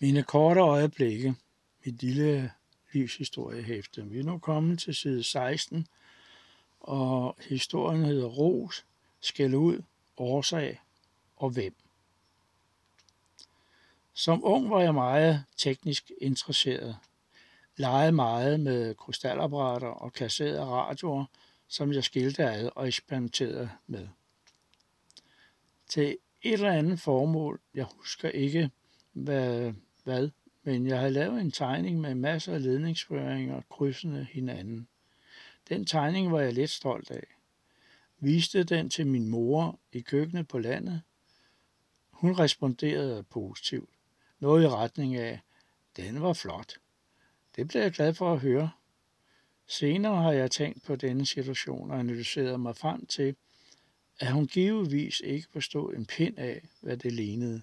Mine korte øjeblikke, mit lille livshistoriehæfte. Vi er nu kommet til side 16, og historien hedder Ros, skæld ud, årsag og hvem. Som ung var jeg meget teknisk interesseret. Legede meget med krystalapparater og kasserede radioer, som jeg skilte ad og eksperimenterede med. Til et eller andet formål, jeg husker ikke hvad, hvad men jeg havde lavet en tegning med masser af ledningsføringer krydsende hinanden. Den tegning var jeg lidt stolt af. Viste den til min mor i køkkenet på landet. Hun responderede positivt. Noget i retning af, den var flot. Det blev jeg glad for at høre. Senere har jeg tænkt på denne situation og analyseret mig frem til, at hun givetvis ikke forstod en pind af, hvad det lignede.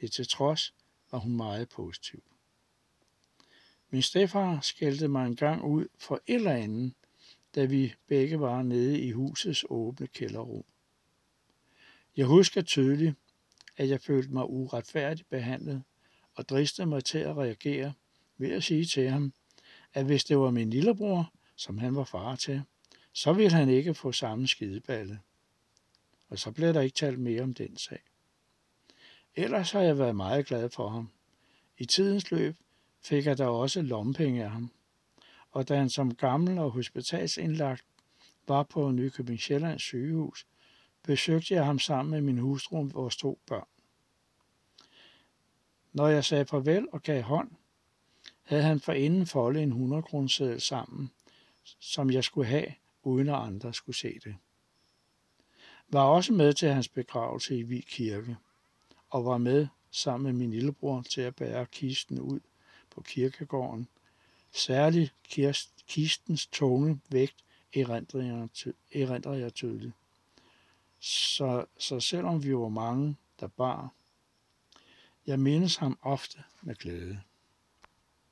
Det til trods var hun meget positiv. Min stefar skældte mig en gang ud for et eller andet, da vi begge var nede i husets åbne kælderrum. Jeg husker tydeligt, at jeg følte mig uretfærdigt behandlet og dristede mig til at reagere ved at sige til ham, at hvis det var min lillebror, som han var far til, så ville han ikke få samme skideballe. Og så blev der ikke talt mere om den sag. Ellers har jeg været meget glad for ham. I tidens løb fik jeg da også lompenge af ham. Og da han som gammel og hospitalsindlagt var på Nykøbing Sjællands sygehus, besøgte jeg ham sammen med min hustru og vores to børn. Når jeg sagde farvel og gav hånd, havde han forinden foldet en 100 kroner sammen, som jeg skulle have, uden at andre skulle se det. Var også med til hans begravelse i Vig Kirke, og var med sammen med min lillebror til at bære kisten ud på kirkegården. Særligt kistens tunge vægt erindrer jeg tydeligt. Så, så selvom vi var mange, der bar, jeg mindes ham ofte med glæde.